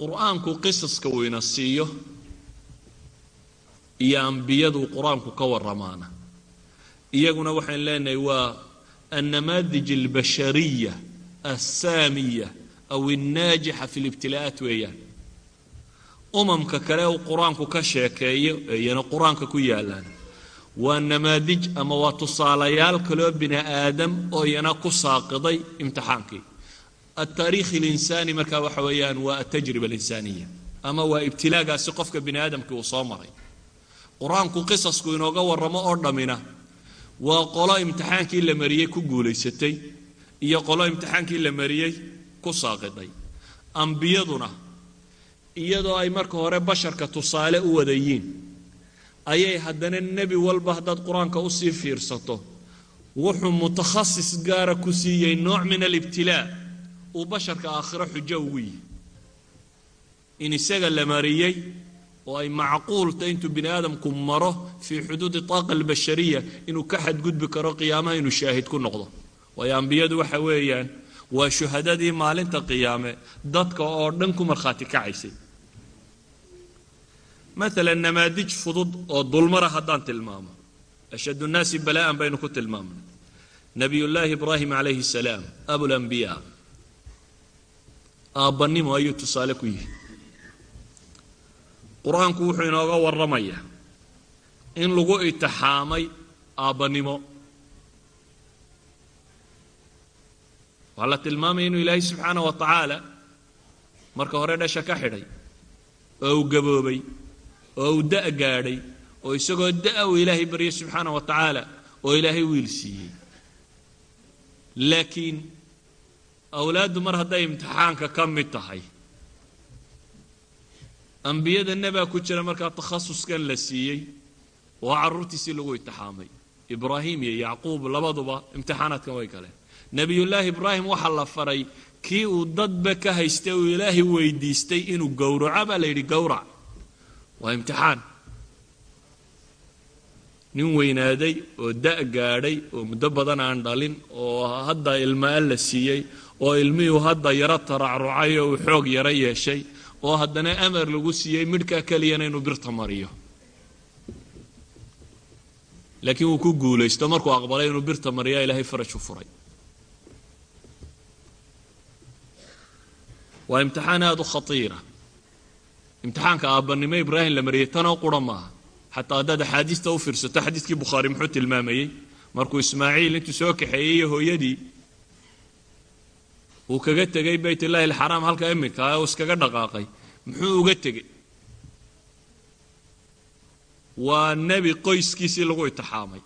qur'aanku qisaska ina siiyo iyo ambiyadu qur'aanku ka warramaana. Iyaguna waxayn leenahay waa annamaadij albashariya assaamiya aw annaajixa fi libtilaa'aat weeyaan. Umamka kale uu qur'aanku ka sheekeeyo iyana qur'aanka ku yaallaan waa namaadij ama waa tusaalayaal kaloo bini aadam oo iyana ku saaqiday imtixaankii altaariikh alinsaani markaa waxa weeyaan waa altajriba alinsaaniya ama waa ibtilaagaasi qofka bini aadamkii uu soo maray qur'aanku qisasku inooga warramo oo dhammina waa qolo imtixaankii la mariyey ku guulaysatay iyo qolo imtixaankii la mariyey ku saaqiday ambiyaduna iyadoo ay marka hore basharka tusaale u wadayiin ayay haddana nebi walba haddaad qur'aanka u sii fiirsato wuxuu mutakhasis gaara ku siiyey nooc min alibtilaa uu basharka aakhiro xujo ugu yihi in isaga la mariyey oo ay macquulta intuu bini aadamku maro fii xuduudi taaqa albashariya inuu ka xadgudbi karo qiyaamaha inuu shaahid ku noqdo. Waayo ambiyadu waxa weeyaan waa shuhadadii maalinta qiyaame dadka oo dhan ku markhaati kacaysay. Maalan namaadij fudud oo dulmara haddaan tilmaamo. Ashad nnaasi balaa'an baynu ku tilmaamnay. Nabiyullaahi ibraahim calayhi salaam abulambiyaa aabbannimo ayuu tusaale ku yihi. Qur'aanku wuxuu inooga warramayaa in lagu itixaamay aabbannimo waxaa la tilmaamaya inuu ilaahay subxaana wa tacaala marka hore dhasha ka xidhay oo uu gaboobay oo uu da' gaadhay oo isagoo da' uu ilaahay baryay subxaana wa tacaala oo ilaahay wiil siiyey. Laakiin awlaaddu mar hadday imtixaanka ka mid tahay. Ambiyada nebaa ku jira markaa takhasuskan la siiyey oo carruurtiisii lagu itixaamay ibraahim iyo yacquub labaduba imtixaanaadkan way galeen. Nebiyullaahi ibraahim waxaa la faray kii uu dadba ka haystay uu ilaahay weydiistay inuu gowraco baa la yidhi gowrac. Waa imtixaan. Nin weynaaday oo da' gaadhay oo muddo badan aan dhalin oo hadda ilmaa la siiyey oo ilmihuu hadda yaro taracrucay oo uu xoog yaro yeeshay oo haddana amar lagu siiyey midhkaa keliyana inuu birta mariyo. Laakiin wuu ku guulaysto markuu aqbalay inuu birta mariyaa ilaahay faraj furay. Waa imtixaan aada u khatiira. Imtixaanka aabbannimo ibraahim la mariyey tanoo qura maaha. Xataa haddaad axaadiista u fiirsato xadiiskii bukhaari muxuu tilmaamayey markuu ismaaciil intuu soo kaxeeyey iyo hooyadii uu kaga tegey bayt illaahi alxaraam halka iminka uu iskaga dhaqaaqay. Muxuu uga tegey waa nebi qoyskiisii lagu itixaamay.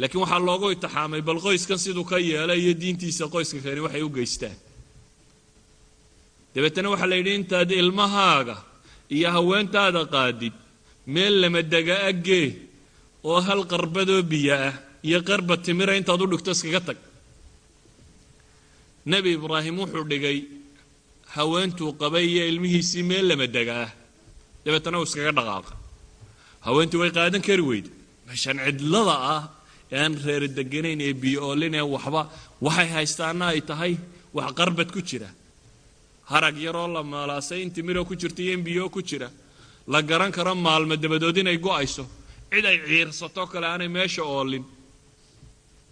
Laakiin waxaa loogu itixaamay bal qoyskan siduu ka yeelay iyo diintiisa qoyska kani waxay u geystaan. Dabeetana waxaa la yidhi intaad ilmahaaga iyo haweentaada qaadid meel lamadega aggee oo hal qarbadoo biyo ah iyo qarba timira intaad u dhigto iskaga tag nebi ibraahim wuxuu dhigay haweentuu qabay iyo ilmihiisii meel lamadega ah. Dabeetana uu iskaga dhaqaaqa haweentii way qaadan kari weyde meeshaan cidlada ah ee aan reera deganayn ee biyo oolin ee waxba waxay haystaana ay tahay wax qarbad ku jira. Harag yaroo la maalaasay in timiroo ku jirta iyo in biyoo ku jira. La garan karo maalmo dabadood inay go'ayso. Cid ay ciirsato kale aanay meesha oolin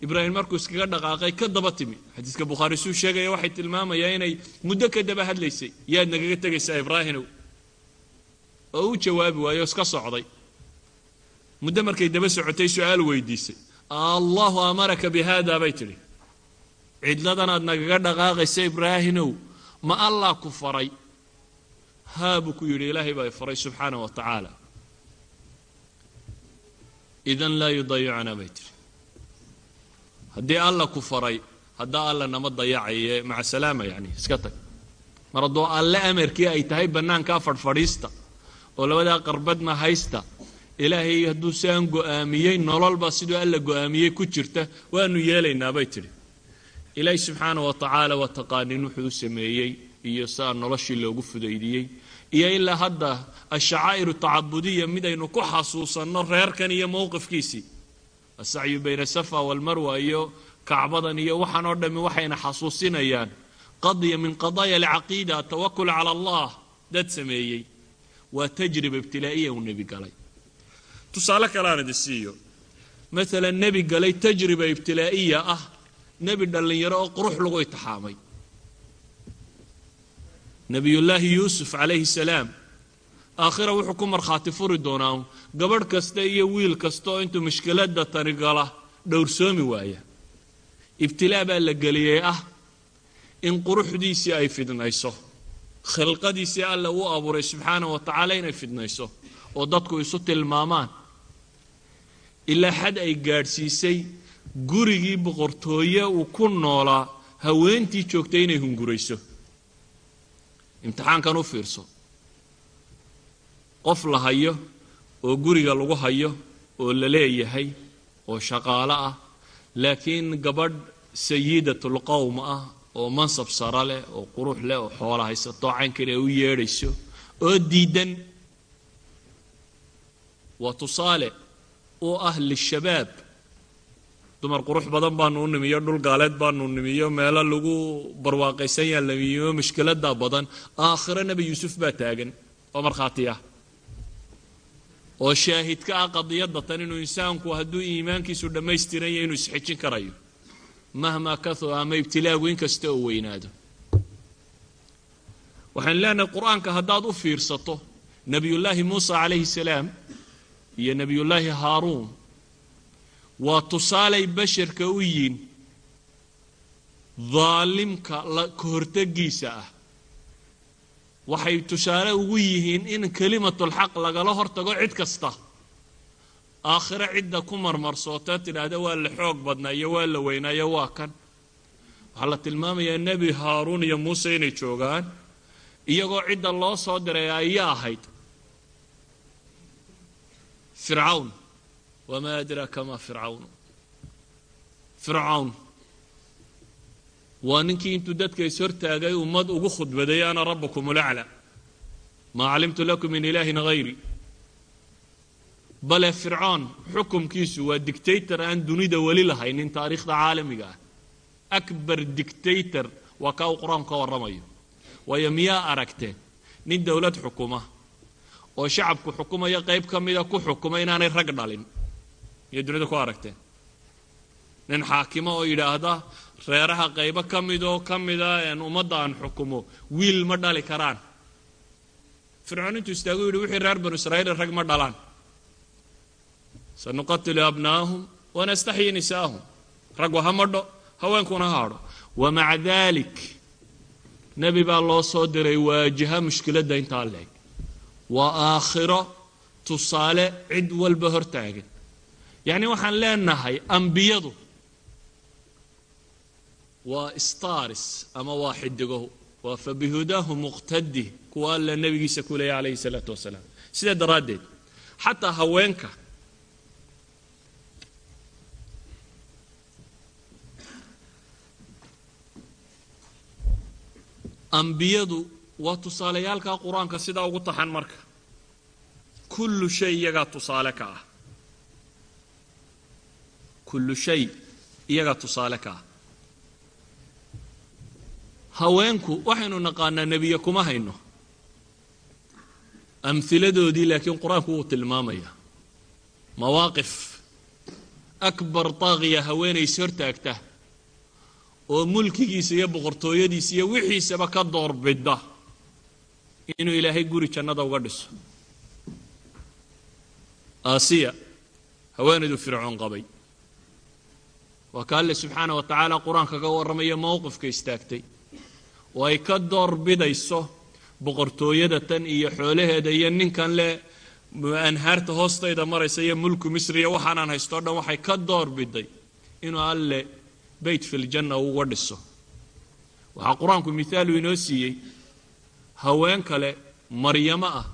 ibraahim markuu iskaga dhaqaaqay ka daba timi. Xadiiska bukhaari suu sheegaya waxay tilmaamayaa inay muddo ka daba hadlaysay. Yaad nagaga tegaysaa ibraahimow oo u jawaabi waayo iska socday. Muddo markay daba socotay su'aal weydiisay. Allahu amaraka bi haada bay tidhi. Cidladanaad nagaga dhaqaaqaysa ibraahimow ma allah ku faray? Haa buu ku yidhi ilaahay baa faray subxaana wa tacaala idan laa yudayicunaa bay tihi haddii alla ku faray haddaa alla nama dayacaye maca salaama yani iska tag. Mar haddoo alle amarkii ay tahay bannaankaa fadhfadhiista oo labadaa qarbadna haysta ilaahay hadduu siaan go'aamiyey nololba siduu alla go'aamiyey ku jirta waanu yeelaynaa bay tidhi. Ilaahay subxaana wa tacaala waa taqaanin wuxuu u sameeyey iyo saa noloshii loogu fudaydiyey. Iyo ilaa hadda ashacaa'iru tacabudiya mid aynu ku xasuusanno reerkan iyo mowqifkiisii asacyu bayna safa walmarwa iyo kacbadan iyo waxaan oo dhammi waxayna xasuusinayaan qadya min qadaaya alcaqiida atawakul cala allah dad sameeyey waa tajriba ibtilaa'iya uu nebi galay tusaale kale aan idin siiyo maalan nebi galay tajriba ibtilaa'iya ah nebi dhallinyaro oo qurux lagu itixaamay nebiyullaahi yuusuf calayhi salaam aakhira wuxuu ku markhaati furi doonaa gabadh kasta iyo wiil kasta oo intuu mushkiladda tani gala dhowrsoomi waaya. Ibtilaa baa la geliyey ah in quruxdiisii ay fidnayso khilqadiisii alla uu abuuray subxaanah wa tacaala inay fidnayso oo dadku isu tilmaamaan. Ilaa xad ay gaadhsiisay gurigii boqortooye uu ku noolaa haweentii joogtay inay hungurayso. Imtixaankan u fiirso qof la hayo oo guriga lagu hayo oo la leeyahay oo shaqaalo ah. Laakiin gabadh sayidatul qowm ah oo mansab sara leh oo qurux leh oo xoola haysato caynkan ay u yeedhayso oo diidan waa tusaale u ah lishabaab. Dumar qurux badan baanu u nimiyo dhul gaaleed baanu nimiyo meelo lagu barwaaqaysan yaa nimiyo mushkiladaa badan. Aakhiro nebi yuusuf baa taagan oo markhaati ah oo shaahid ka ah qadiyadda tan inuu insaanku hadduu iimaankiisu dhammaystiran yahay inuu isxijin karayo. Mahmaa kathura ama ibtilaagu inkasta oo weynaado. Waxaan leenahay qur'aanka haddaad u fiirsato nebiyullaahi muusa calayhi salaam iyo nebiyullaahi haaruun waa tusaalay basharka u yiin daalimka ka hortegiisa ah waxay tusaale ugu yihiin in kelimatulxaq lagala hortago cid kasta. Aakhiro cidda ku marmarsoota tidhaahda waa la xoog badnaa iyo waa la weynaa iyo waa kan. Waxaa la tilmaamayaa nebi haaruun iyo muuse inay joogaan iyagoo cidda loo soo diray ayaa ahayd. Fircawn. Wamaa adraaka maa fircawn? Fircawn waa ninkii intuu dadka is hortaagay ummad ugu khudbaday ana rabbukum ulacla maa calimtu lakum min ilaahin hayri bale fircoon xukumkiisu waa dictator aan dunida weli lahaynin taariikhda caalamiga ah. Akbar dictator waa kaa uu qur'aanku ka warramayo. Waayo miyaa aragteen nin dowlad xukuma oo shacabku xukumaya qayb ka mida ku xukuma inaanay rag dhalin. Miya dunida ku aragteen nin xaakimo oo yidhaahda reeraha qaybo ka midoo ka mida ummadda aan xukumo wiil ma dhali karaan. Fircoon intuu istaagu yidhi wixii reer banu israa'iil rag ma dhalaan. Sanuqatilu abnaahum wanastaxyi nisaahum. Raggu ha madho haweenkuna ha hadho wamaca dalik nebi baa loo soo diray waajaha mushkiladda intaa leeg. Waa aakhiro tusaale cid walba hortaagan yacni waxaan leenahay ambiyadu waa staris ama waa xidigo waa fabihudaahu muqtadi kuwa alla nebigiisa ku leeya calayhi salaatu wasalaam. Sidaa daraaddeed xataa haweenka ambiyadu waa tusaaleyaalka qur'aanka sidaa ugu taxan marka. Kullu shay iyagaa tusaale ka ah. Kullu shay iyagaa tusaale ka ah haweenku waxaynu naqaanaa nebiye kuma hayno. Amhiladoodii laakiin qur'aanku wuu tilmaamaya mawaaqif. Akbar taaqiya haweenays hortaagta oo mulkigiisa iyo boqortooyadiisa iyo wixiisaba ka doorbida inuu ilaahay guri jannada uga dhiso. Aasiya haweenaydu fircoon qabay. Waa ka alle subxaana wa tacaala qur'aanka ka warramaya mowqifka istaagtay oo ay ka doorbidayso boqortooyada tan iyo xoolaheeda iyo ninkan leh anhaarta hoostayda maraysa iyo mulku misri iyo waxaanaan haysto o dhan waxay ka doorbiday inuu alle beyt filjanna uga dhiso. Waxaa qur'aanku mithaalu inoo siiyey haween kale maryamo ah.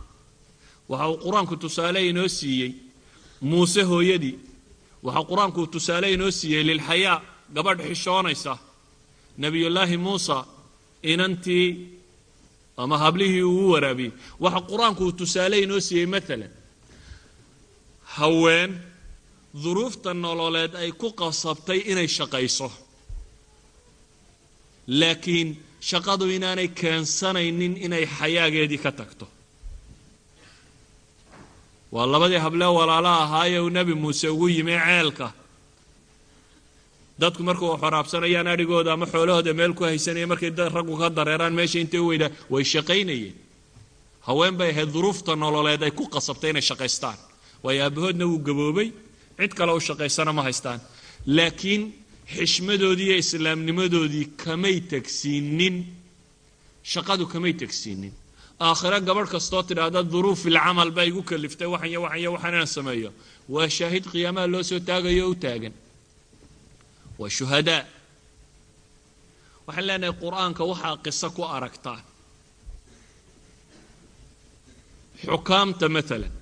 Waxa uu qur'aanku tusaale inoo siiyey muuse hooyadii. Waxaa qur'aanku tusaale inoo siiyey lilxayaa gabadh xishoonaysa nebiyullaahi muusa inantii ama hablihii uu waraabiyey waxa qur'aanku uu tusaale inoo siiyey maalan haween duruufta nololeed ay ku qasabtay inay shaqayso. Laakiin shaqadu inaanay keensanaynin inay xayaageedii ka tagto. Waa labadii hablee walaala ahaayee uu nebi muuse ugu yimi ceelka dadku markuu xoraabsanayaan adhigooda ama xoolahooda meel ku haysanaya markay raggu ka dareeraan meesha intay u weydaan way shaqaynayeen. Haween bay ahayd duruufta nololeed ay ku qasabtay inay shaqaystaan. Waayo aabahoodna wuu gaboobay. Cid kale u shaqaysana ma haystaan. Laakiin xishmadoodii iyo islaamnimadoodii kamay tegsiinin shaqadu kamay tegsiinin aakhiro gabadh kastoo tidhaahda duruuf ilcamal baa igu kaliftay waxan yo waxan yo waxaan inaan sameeyo. Waa shaahid qiyaamaha loo soo taagayo u taagan waa shuhadaa waxaan leenahay qur'aanka waxaa qiso ku aragtaa xukaamta maalan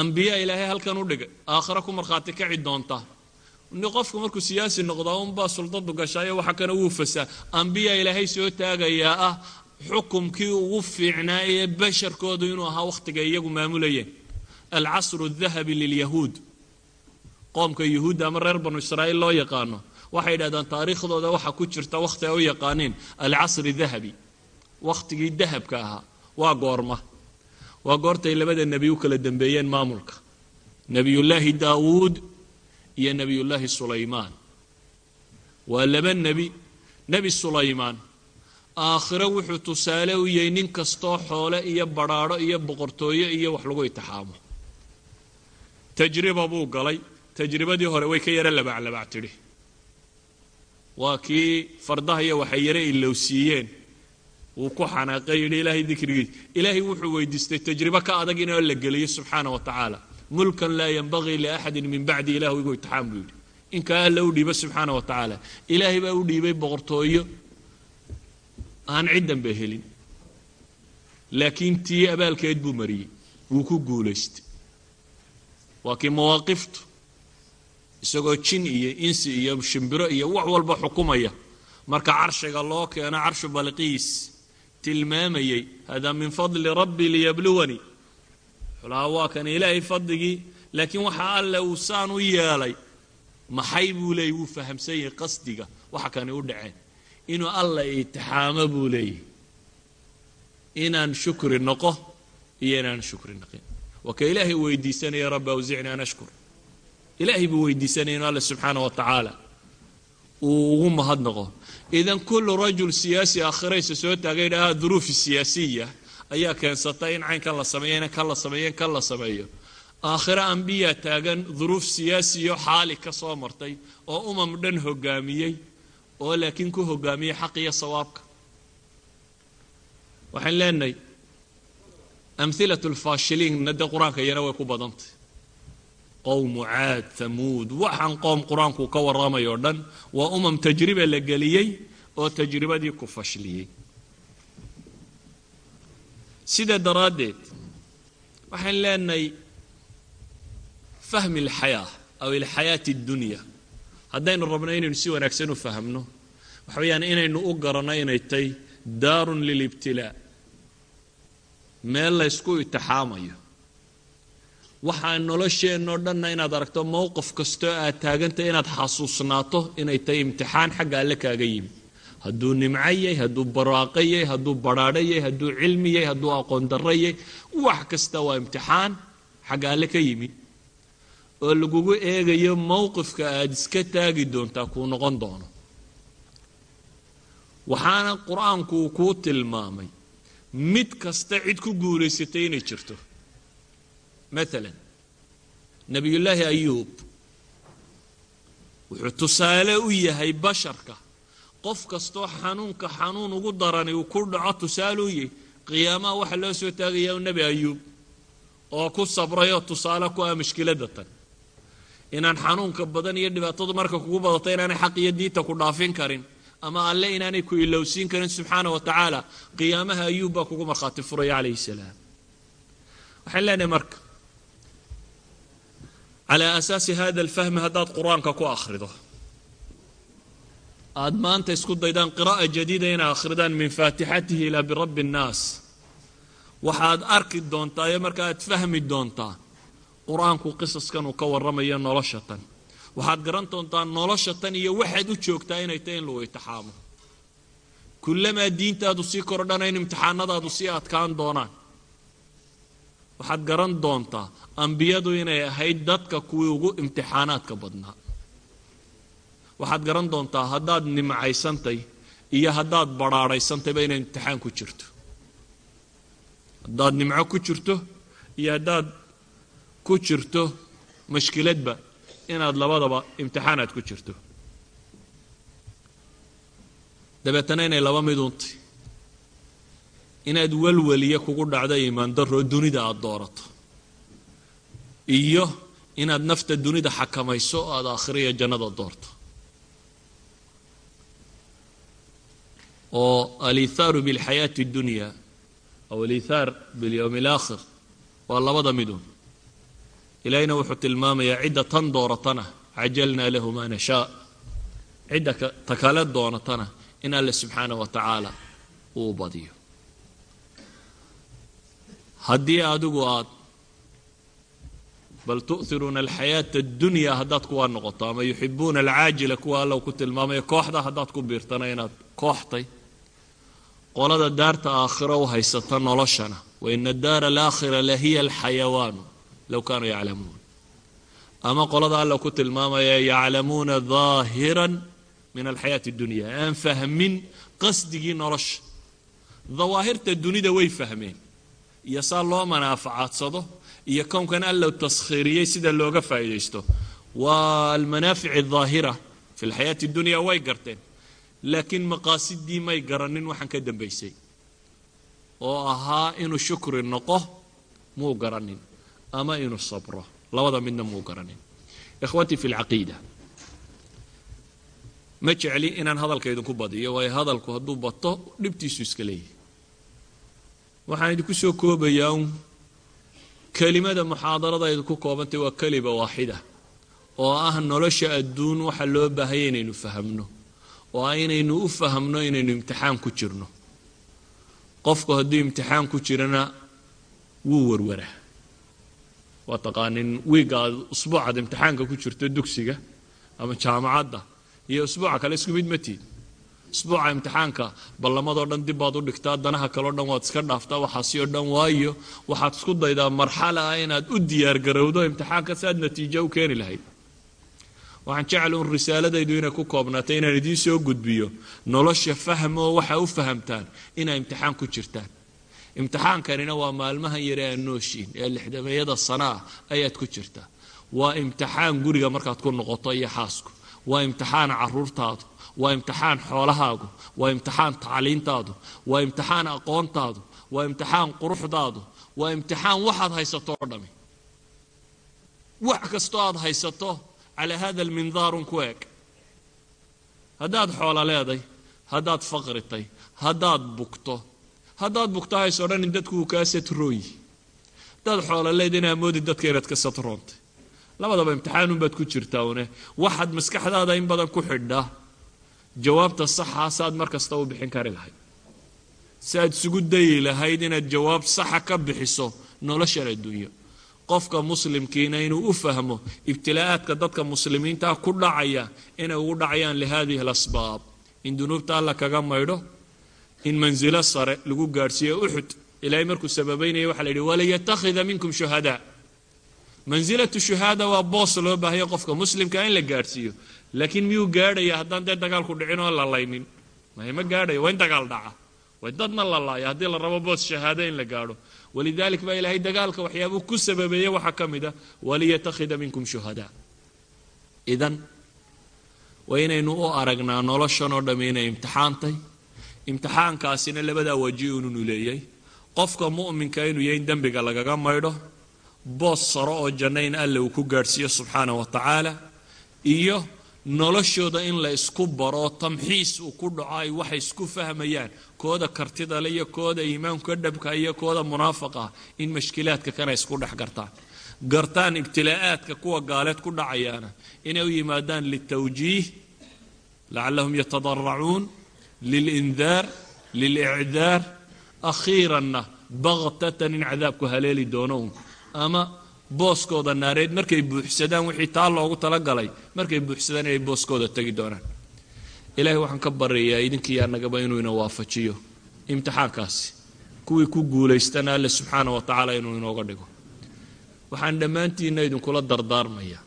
ambiya ilaahay halkan u dhigay aakhiro ku markhaati kaci doonta. Ni qofku markuu siyaasi noqdaa unbaa suldadu gashaayo waxa kana wuu fasaa ambiya ilaahay soo taagayaa ah xukumkii ugu fiicnaa ee basharkoodu inuu ahaa wakhtiga iyagu maamulayeen. Alcasru dahabi lilyahuud qoomka yuhuudda ama reer banu israa'iil loo yaqaano. Waxay yidhahdaan taariikhdooda waxaa ku jirta wakhti ay u yaqaaniin alcasri dahabi. Wakhtigii dahabka ahaa waa goorma. Waa goortay labada nebi u kala dambeeyeen maamulka. Nebiyullaahi daawuud iyo nebiyullaahi sulaymaan. Waa laba nebi nebi sulaymaan. Aakhiro wuxuu tusaale u yahay nin kastoo xoole iyo badrhaadho iyo boqortooyo iyo wax lagu itixaamo. Tajriba buu galay tajribadii hore way ka yaro labaclabac tidhi. Waa kii fardaha iyo waxay yaro ilowsiiyeen wuu ku xanaaqay yidhi ilaahay dikrigiis ilaahay wuxuu weydiistay tajribo ka adag inoo la geliyo subxaana wa tacaala. Mulkan laa yanbagii liaxadin min bacdi ilahu igu itixaam buu yidhi. Inkaa alla u dhiibo subxaana wa tacaala. Ilaahay baa u dhiibay boqortooyo. Aan ciddanba helin. Laakiin tii abaalkeed buu mariyey. Wuu ku guulaystay. Waa kii mawaaqiftu isagoo jin iyo insi iyo shimbiro iyo wax walba xukumaya. Marka carshiga loo keeno carshu balqiis tilmaamayey hada min fadli rabbi liyabluwanii xulaha waa kan ilaahay fadligii laakiin waxa alle uu saan u yeelay maxay buu leeyay wuu fahamsan yahay qasdiga waxa kani u dhaceen. Inuu alla itixaamo buu leeyahy. Inaan shukri noqo iyo inaan shukri noqin. Waa ka ilaahay weydiisanaya rabbi awsicni an ashkur ilaahay buu weydiisanaya inu alla subxaana wa tacaala uu ugu mahadnaqo. Idan kullu rajul siyaasi aakhiraysa soo taagay dhahaa duruufi siyaasiya ayaa keensata in caynkan la sameeyo in kan la sameeyo in kan la sameeyo. Aakhiro ambiyaa taagan duruuf siyaasiyo xaali ka soo martay oo umam dhan hogaamiyey oo laakiin ku hogaamiyey xaq iyo sawaabka. Waxaan leenahay amhilatu lfaashiliinna dee qur'aanka iyana way ku badantay qowmu caad hamuud waxaan qoom qur'aanku ka warramay oo dhan waa umam tajriba la geliyey oo tajribadii ku fashliyey. Sidaa daraaddeed waxaan leenahay fahmi alxayaa aw ilxayaati addunya haddaynu rabno inaynu si wanaagsan u fahmno. Waxa weeyaan inaynu u garanno inay tahy daarun lilibtilaa. Meel laysku itixaamayo waxaa nolosheenoo dhanna inaad aragto mowqif kastoo aad taagantay inaad xasuusnaato inay tahay imtixaan xagga alle kaaga yimi hadduu nimco yahay hadduu barwaaqo yahay hadduu badhaadho yahay hadduu cilmi yahay hadduu aqoon yahay wax kasta waa imtixaan xagga alle ka yimi oo lagugu eegayo mowqifka aad iska taagi doontaa kuu noqon doono. Waxaana qur'aanku uu kuu tilmaamay mid kasta cid ku guulaysatay inay jirto maalan nebiyullaahi ayuub wuxuu tusaale u yahay basharka. Qof kastoo xanuunka xanuun ugu darani uu ku dhaco tusaale u yahay qiyaamaha waxaa loo soo taagayaa nebi ayuub oo ku sabrayoo tusaale ku ah mashkiladda tan. Inaan xanuunka badan iyo dhibaatadu marka kugu badato inaanay xaq iyo diinta ku dhaafin karin ama alle inaanay ku ilowsiin karin subxaana wa tacaala qiyaamaha ayuub baa kugu markhaati furaya calayhi salaam. Waxaan leenahay marka calaa asaasi hada alfahmi haddaad qur'aanka ku akhrido. Aada maanta isku daydaan qiraa'a jadiida inay akhridaan min faatixatihi ilaa birabbi annaas. Waxaad arki doontaa iyo marka aad fahmi doontaa qur'aanku qisaskan uu ka warramayo nolosha tan. Waxaad garan doontaa nolosha tan iyo waxaad u joogtaa inay tahay in lagu itixaamo kullamaa diintaadu sii kordhana in imtixaanadaadu sii adkaan doonaan waxaad garan doontaa ambiyadu inay ahayd dadka kuwii ugu imtixaanaadka badnaa. Waxaad garan doontaa haddaad nimcaysantay iyo haddaad badhaadhaysantayba inay imtixaan ku jirto. Haddaad nimco ku jirto iyo haddaad ku jirto mashkiladba inaad labadaba imtixaanaad ku jirto. Dabeetana inay laba miduuntay inaad walwaliya kugu dhacdo iimaan daroo dunida aada doorato. Iyo inaad nafta dunida xakamayso o aada aakhiriya jannada doorto. Oo aliithaaru bilxayaati اdunya aw aliithaar bilyowmi alaakhir waa labada midun ilaahayna wuxuu tilmaamayaa cidda tan dooratana cajalnaa lahu maa nashaa. Cidda ta kale doonatana in alle subxaanah wa tacaala uu badiyo haddii adigu aad bal tu'hiruuna alxayaata addunya haddaad kuwaa noqoto ama yuxibuuna alcaajila kuwa alla ku tilmaamayo kooxda haddaad ku biirtana inaad kooxtay qolada daarta aakhiro u haysata noloshana waina daara alaakhira lahiya alxayawaanu low kaanuu yaclamuun. Ama qolada alla ku tilmaamaya yaclamuuna daahiran min alxayaati اdunya aan fahmin qasdigii nolosha. Dawaahirta dunida way fahmeen iyo saa loo manaafacadsado iyo kownkan allow taskhiiriyey sida looga faa'iidaysto. Waa almanaafic aldaahira fi lxayaati اdunya way garteen laakiin maqaasidii may garanin waxaan ka dambaysay oo ahaa inuu shukri noqo muu garanin ama inuu sabro. Labada midna muu garanin. Ikhwatii fi lcaqiida ma jecli inaan hadalka idinku badiyo waayo hadalku hadduu bato dhibtiisu iska leeyahay waxaan idinku soo koobayaa un. Kelimada muxaadarada idinku koobantay waa kelima waaxida oo ah nolosha adduun waxa loo baahaya inaynu fahamno oo ah inaynu u fahamno inaynu imtixaan ku jirno. Qofku hadduu imtixaan ku jirana wuu warwaraa. Waa taqaanin wiigga aad usbuucaad imtixaanka ku jirto dugsiga ama jaamacadda iyo usbuuca kale isku mid ma tiid usbuuca imtixaanka ballamadoo dhan dib baad u dhigtaa danaha kaleo dhan waad iska dhaaftaa waxaasi oo dhan waayo. Waxaad isku daydaa marxala ah inaad u diyaargarowdo imtixaanka si aad natiijo u keeni lahayd. Waxaan jecel un risaaladaydu inay ku koobnaatay inaan idiin soo gudbiyo nolosha fahmo waxa u fahamtaan inaa imtixaan ku jirtaan. Imtixaankanina waa maalmahan yare aan nooshiin ee lixdameeyada sana ah ayaad ku jirtaa. Waa imtixaan guriga markaad ku noqoto iyo xaasku. Waa imtixaan caruurtaadu waa imtixaan xoolahaagu waa imtixaan tacliintaadu waa imtixaan aqoontaadu waa imtixaan quruxdaadu waa imtixaan waxaad haysato oo dhami. Wax kastoo aad haysato calaa hada almindaarun ku eeg. Haddaad xoolo leeday haddaad faqritay haddaad bugto haddaad bugto haysoo dhan in dadku uu kaa satrooyi haddaad xoolo leed inaa moodi dadka inaad ka satroontay labadaba imtixaanunbaad ku jirtaa une. Waxaad maskaxdaada in badan ku xidhaa jawaabta saxa saaad mar kasta u bixin kari lahayd. Si aad isugu dayi lahayd inaad jawaab saxa ka bixiso noloshan adduunyo. Qofka muslimkiina inuu u fahmo ibtilaa'aadka dadka muslimiintaa ku dhacaya inay ugu dhacayaan lihadihi alasbaab in dunuubta alla kaga maydho in mansilo sare lagu gaadhsiiyo uxud ilaahay markuu sababaynaya waxa la yidhi waliyatakhida minkum shuhadaa mansilatu shuhaada waa boos loo baahaya qofka muslimka in la gaadhsiiyo laakiin miyuu gaadhaya? Haddaan dee dagaalku dhicin oo la laynin may ma gaadhaya? Waa in dagaal dhaca. Waa dadna la laaya haddii la rabo boos shahaado in la gaadho. Walidalik baa ilaahay dagaalka waxyaabuu ku sababeeye waxaa ka mid a waliyatakhida minkum shuhadaa. Idan waa inaynu u aragnaa noloshan oo dhamm inay imtixaantay imtixaankaasina labadaa waji inunu leeyay. Qofka mu'minka inuu yahay in dembiga lagaga maydho boos saro oo janno in alle uu ku gaadhsiiyo subxaanah wa tacaala iyo noloshooda in la isku baro tamxiis uu ku dhaco ay waxay isku fahmayaan. Kooda kartida le iyo kooda iimaanka dhabka iyo kooda munaafaqa in mashkilaadka kana isku dhex gartaan gartaan ibtilaa'aadka kuwa gaaleed ku dhacayaana inay u yimaadaan litawjiih lacallahum yatadaracuun lilindaar lilicdaar akhiiranna baktatan in cadaabku haleeli doono un ama booskooda naareed markay buuxsadaan wixii taa loogu talagalay markay buuxsadaan inay booskooda tegi doonaan. Ilaahay waxaan ka baryayaa idinkii annagaba inuu ina waafajiyo imtixaankaasi kuwii ku guulaystana alle subxaana wa tacaala inuu inooga dhigo. Waxaan dhammaantiinna idinkula dardaarmayaa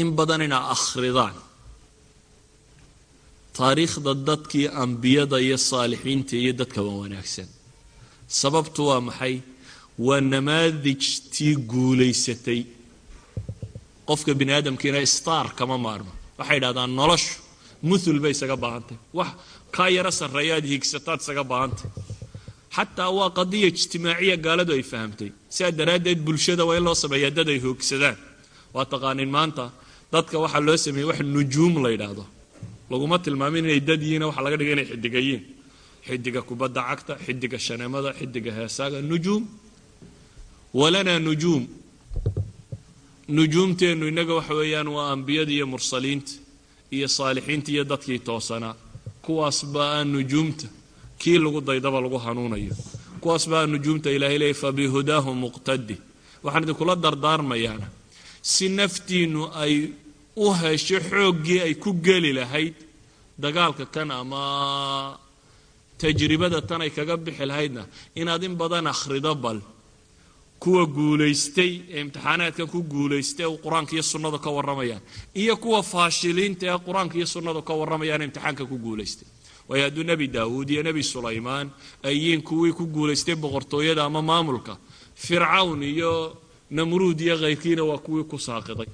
in badan inaa akhridaan taariikhda dadkii ambiyada iyo saalixiinta iyo dadkaba wanaagsan sababtu waa maxay waa namaadijtii guulaysatay. Qofka bini aadamkiina star kama maarmo. Waxay idhahdaan noloshu muthul bay isaga baahantay. Wax kaa yaro sarreeyaad hiigsataad isaga baahantay. Xataa waa qadiya ijtimaaciya gaaladu ay fahamtay. Sidaa daraaddeed bulshada waa in loo sameeyaa dad ay hoogsadaan. Waa taqaanin maanta dadka waxaa loo sameeyey wax nujuum la yidhaahdo. Laguma tilmaamin inay dad yihiin waxaa laga dhigay inay xidigayiin xidiga kubadda cagta xidiga shaneemada xidiga heesaaga nujuum walanaa nujuum. Nujuumteennu innaga waxa weeyaan waa ambiyada iyo mursaliinta iyo saalixiinta iyo dadkii toosanaa kuwaas baa nujuumta. Kii lagu daydaba lagu hanuunayo. Kuwaas baa nujuumta ilaahay leeyay fabihudaahu muqtadi. Waxaan idinkula dardaarmayaana. Si naftiinnu ay u hesho xooggii ay ku geli lahayd dagaalka kan ama tajribada tan ay kaga bixi lahaydna inaad in badan akhrido bal kuwa guulaystay ee imtixaanaadkan ku guulaystay ee qur'aanka iyo sunnadu ka warramayaan iyo kuwa faashiliinta ee qur'aanka iyo sunnadu ka warramayaan imtixaanka ku guulaystay. Waayo hadduu nebi daawuud iyo nebi sulaymaan ay kuwii ku guulaystay boqortooyada ama maamulka fircawn iyo namruud iyo khayrkiina waa kuwii ku saaqiday.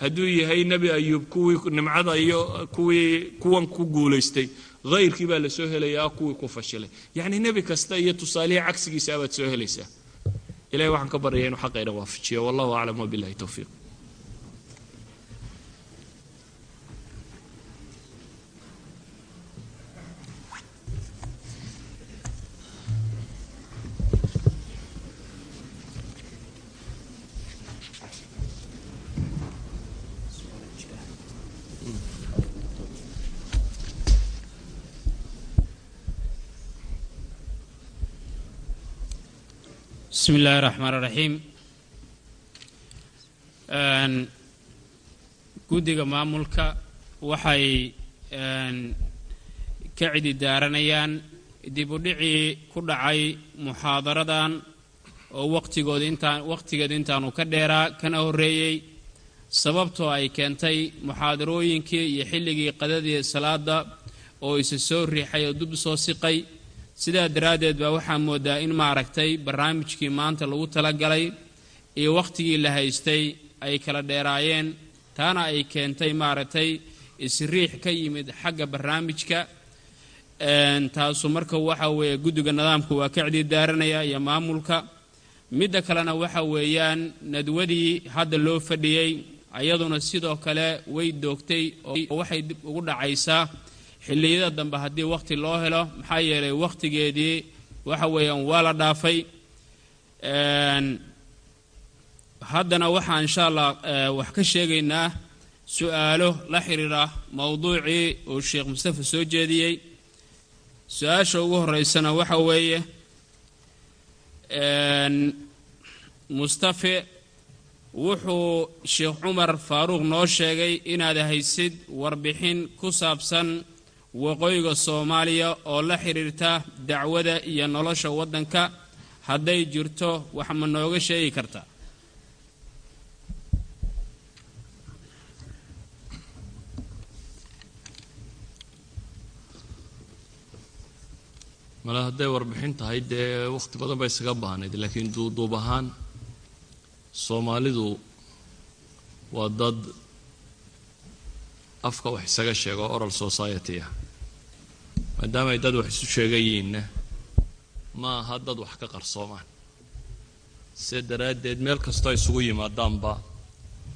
Hadduu yahay nebi ayuub kuwii nimcada iyo kuwii kuwan ku guulaystay hayrkii baa la soo helayaa kuwii ku fashilay. Yacni nebi kasta iyo tusaalihii cagsigiisa abaad soo helaysaa ilahay waxaan ka baryaya inuu xaqayna waafajiyo wallahu aclam wabillahi towfiiq bismi illaahi raxmaan raxiim guddiga maamulka waxay ka cidi daaranayaan dib u dhicii ku dhacay muxaadaradan oo waqtigooda intaan waqtigeeda intaanu ka dheeraa kana horreeyey sababtoo ay keentay muxaadarooyinkii iyo xilligii qadadii salaada oo isa soo riixay oo dub soo siqay sidaa daraaddeed baa waxaa moodaa in maaragtay barnaamijkii maanta lagu talagalay iyo wakhtigii la haystay ay kala dheeraayeen taana ay keentay maaragtay isriix ka yimid xagga barnaamijka. Taasu marka waxa weeye guddiga nidaamka waa ka cidi daaranaya iyo maamulka. Midda kalena waxa weeyaan nadwadii hadda loo fadhiyey ayaduna sidoo kale way doogtay oo waxay dib ugu dhacaysaa xilliyada dambe haddii wakhti loo helo maxaa yeelay wakhtigeedii waxa weeyaan waa la dhaafay. Haddana waxaan insha allah wax ka sheegaynaa su'aalo la xiriira mowduucii uu sheekh mustafa soo jeediyey. Su'aasha ugu horeysana waxa weeye mustafe wuxuu sheekh cumar faaruuq noo sheegay inaad haysid warbixin ku saabsan waqooyiga soomaaliya oo la xidhiirta dacwada iyo nolosha waddanka hadday jirto wax ma nooga sheegi kartaa male hadday warbixin tahay dee wakhti badan bay isaga baahnayd laakiin duuduub ahaan soomaalidu waa dad afka wax isaga sheego oral society ah. Maadaama ay dad wax isu sheegayiinna ma aha dad wax ka qarsoomaan. See daraaddeed meel kastoo isugu yimaadaanba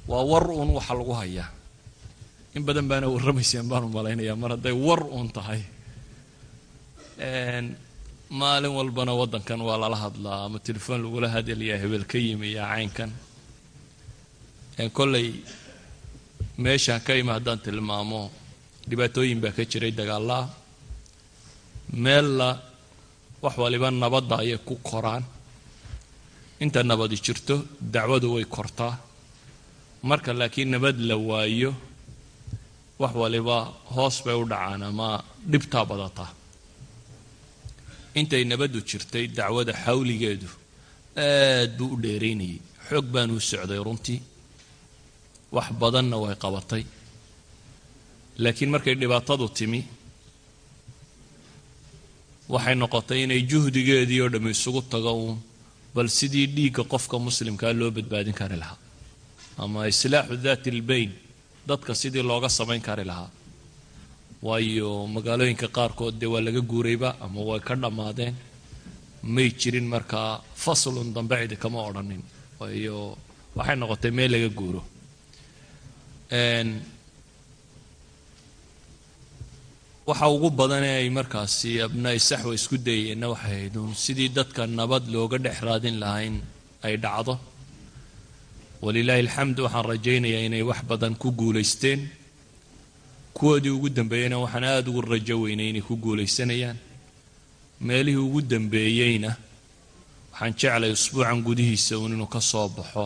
waa war uun waxa lagu hayaa. In badan baana warramayseen baanu malaynayaa mar hadday war uun tahay maalin walbana waddankan waa lala hadlaa ama telefoon lagula hadlayaa hebel ka yimi yaa caynkan. Kollay meeshaan ka imi haddaan tilmaamo dhibaatooyin baa ka jiray dagaallaa meella wax waliba nabadda ayay ku koraan. Inta nabadi jirto dacwadu way kortaa. Marka laakiin nabad la waayo wax waliba hoos bay u dhacaan ama dhibtaa badataa. Intay nabaddu jirtay dacwada xawligeedu aad buu u dheeraynayay. Xoog baanu u socday runtii wax badanna way qabatay. Laakiin markay dhibaatadu timi waxay noqotay inay juhdigeedii oo dhammi isugu tago uun bal sidii dhiigga qofka muslimkaa loo badbaadin kari lahaa. Ama islaaxu daati albayn dadka sidii looga samayn kari lahaa. Waayo magaalooyinka qaarkood dee waa laga guurayba ama way ka dhammaadeen may jirin markaa faslun dambe cidi kama odhanin waayo waxay noqotay meel laga guuro waxa ugu badanee ay markaasi abnaa'i saxwa isku dayeenna waxay ahayd uun sidii dadka nabad looga dhex raadin lahaa in ay dhacdo. Walilaahi alxamd waxaan rajaynayaa inay wax badan ku guulaysteen. Kuwoodii ugu dambeeyeyna waxaan aada ugu rajo weynay inay ku guulaysanayaan. Meelihii ugu dambeeyeyna waxaan jeclay usbuucan gudihiisa uun inuu ka soo baxo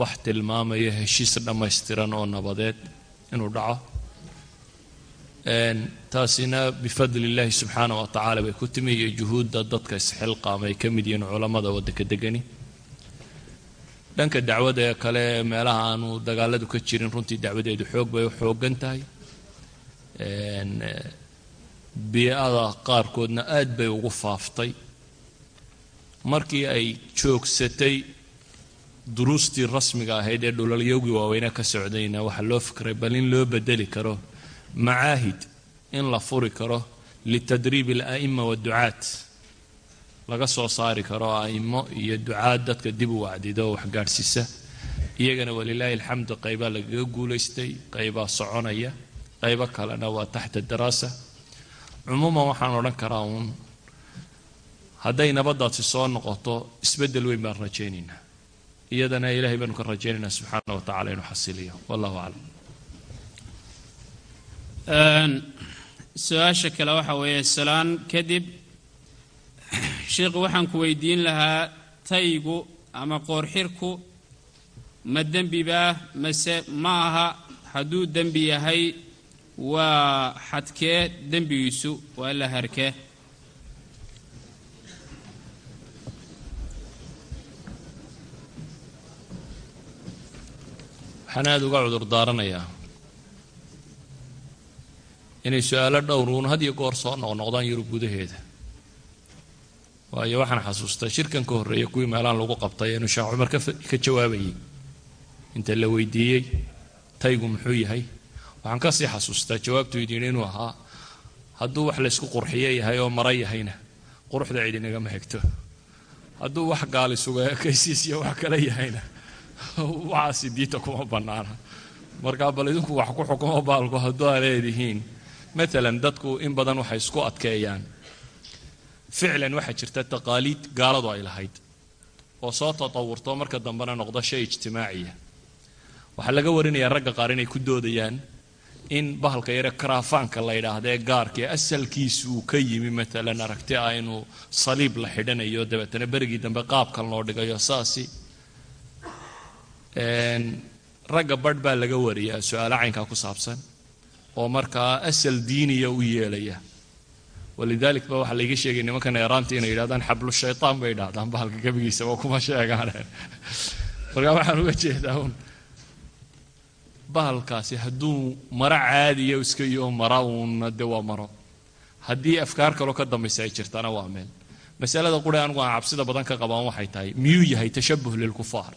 wax tilmaamaya heshiis dhammaystiran oo nabadeed inuu dhaco. Taasina bifadli illaahi subxaana wa tacaala bay ku timi iyo juhuudda dadka isxilqaama ay ka mid yihiin culammada waddanka degani. Dhanka dacwada ee kale meelaha aanu dagaaladu ka jirin runtii dacwadeedu xoog bay u xoogan tahay. Bii-ada qaarkoodna aad bay ugu faaftay. Markii ay joogsatay duruustii rasmiga ahayd ee dhulalyowgii waaweynaa ka socdayna waxaa loo fikray bal in loo bedeli karo macaahid in la furi karo litadriib ala'ima waadducaat laga soo saari karo a'imo iyo ducaad dadka dib u wacdido oo waxgaadhsiisa. Iyagana walilaahi alxamdu qaybaa lagaga guulaystay qaybaa soconaya qaybo kalena waa taxta daraasa. Cumuuman waxaan odhan karaa uun hadday nabaddaasi soo noqoto isbeddel weyn baan rajaynaynaa iyadana ilaahay baanu ka rajaynaynaa subxaana wa tacala inuu xasiliyo. Wallahu aclam. Su'aasha kale waxa weeye salaan kadib sheikhu waxaan ku weydiin lahaa taygu ama qoorxirku ma dembibaah mase ma aha hadduu dembi yahay waa xadkee dembigiisu waa la harkee waxaan aada uga cudur daaranayaa inay su'aalo dhowruun had iyo goor soo noqnoqdaan yurub gudaheeda waayo waxaan xasuustaa shirkan ka horreeya kuwii meelahan lagu qabtay inuu sheekh cumar ka jawaabayay inta la weydiiyey taygu muxuu yahay waxaan ka sii xasuustaa jawaabtu idin inuu ahaa hadduu wax laysku qurxiyo yahay oo mara yahayna quruxda cidinagama hegto hadduu wax gaalisuga ekaysiis iyo wax kale yahayna waxaasi diinta kuma bannaana. Markaa bal idinku wax ku xukumo baalku hadduu aa leedihiin maalan dadku in badan waxay isku adkeeyaan. Ficlan waxaa jirta taqaaliid gaaladu ay lahayd oo soo tatawurto marka dambena noqdo shay ijtimaaciya waxaa laga warinayaa ragga qaar inay ku doodayaan in bahalka yare karaafaanka la yidhaahda ee gaarkae asalkiisu uu ka yimi maalan aragti ah inuu saliib la xidhanayo dabeetana berigii dambe qaabkan loo dhigayo saasi ragga badh baa laga wariyaa su'aalo caynkaa ku saabsan oo markaa asal diiniya u yeelaya. Walidalik ba waxaa layga sheegay nimankan eeraanta inay yidhahdaan xablu shaytaan bay idhahdaan bahalka gebigiisaba kuma sheegaane markaa waxaan uga jeedaa un bahalkaasi hadduu maro caadiya iska iyo mara uuna de waa maro. Haddii afkaar kaloo ka dambaysa ay jirtana waa meel. Masalada qura anigu aan cabsida badan ka qabaan waxay tahay miyuu yahay tashabuh lilkufaar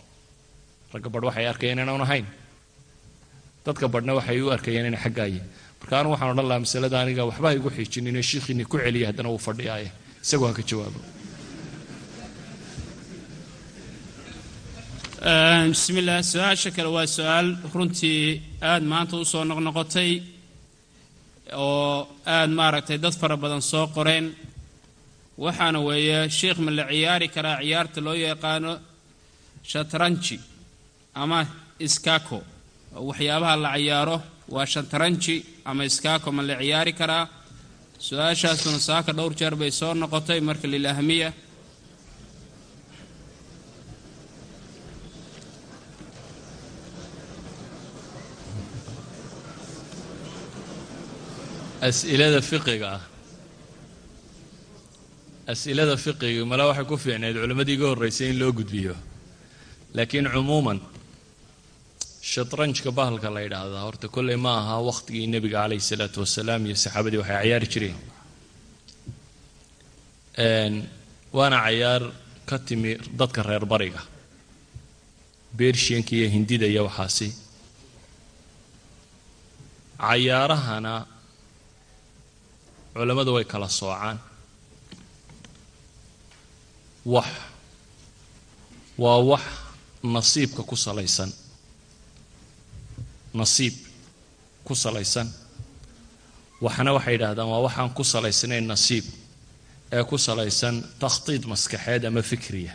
ragga badh waxay arkayeen inaan ahayn. Dadka badhna waxay u arkayeen inay xaggaaye marka anigu waxaan odhan lahaa masalada aniga waxba igu xiijinin shiikhiini ku celiya haddana wuu fadhiyaaye. Isagoo ha ka jawaabo. Bismi illah su'aasha kale waa su'aal runtii aada maanta u soo noqnoqotay oo aada maaragtay dad fara badan soo qoreen. Waxaana weeye sheikh ma la ciyaari karaa ciyaarta loo yaqaano shatranji ama iskako waxyaabaha la ciyaaro waa shatranji ama iskako ma la ciyaari karaa? Su'aashaasuna saaka dhowr jeer bay soo noqotay marka lilahmiya as'ilada fiqiga ah. As'ilada fiqiga mala waxay ku fiicneed culimmadii iga horraysay in loo gudbiyo. Laakiin cumuuman shatranjka bahalka la yidhaahdaa horta kolley ma aha wakhtigii nebiga calayhi salaatu wasalaam iyo saxaabadii waxay cayaari jireen. Waana cayaar ka timi dadka reer bariga bershiyanka iyo hindida iyo waxaasi. Cayaarahana culammadu way kala soocaan. Wax waa wax nasiibka ku salaysan nasiib ku salaysan. Waxna waxay yidhaahdaan waa waxaan ku salaysnayn nasiib ee ku salaysan takhtiid maskaxeed ama fikriya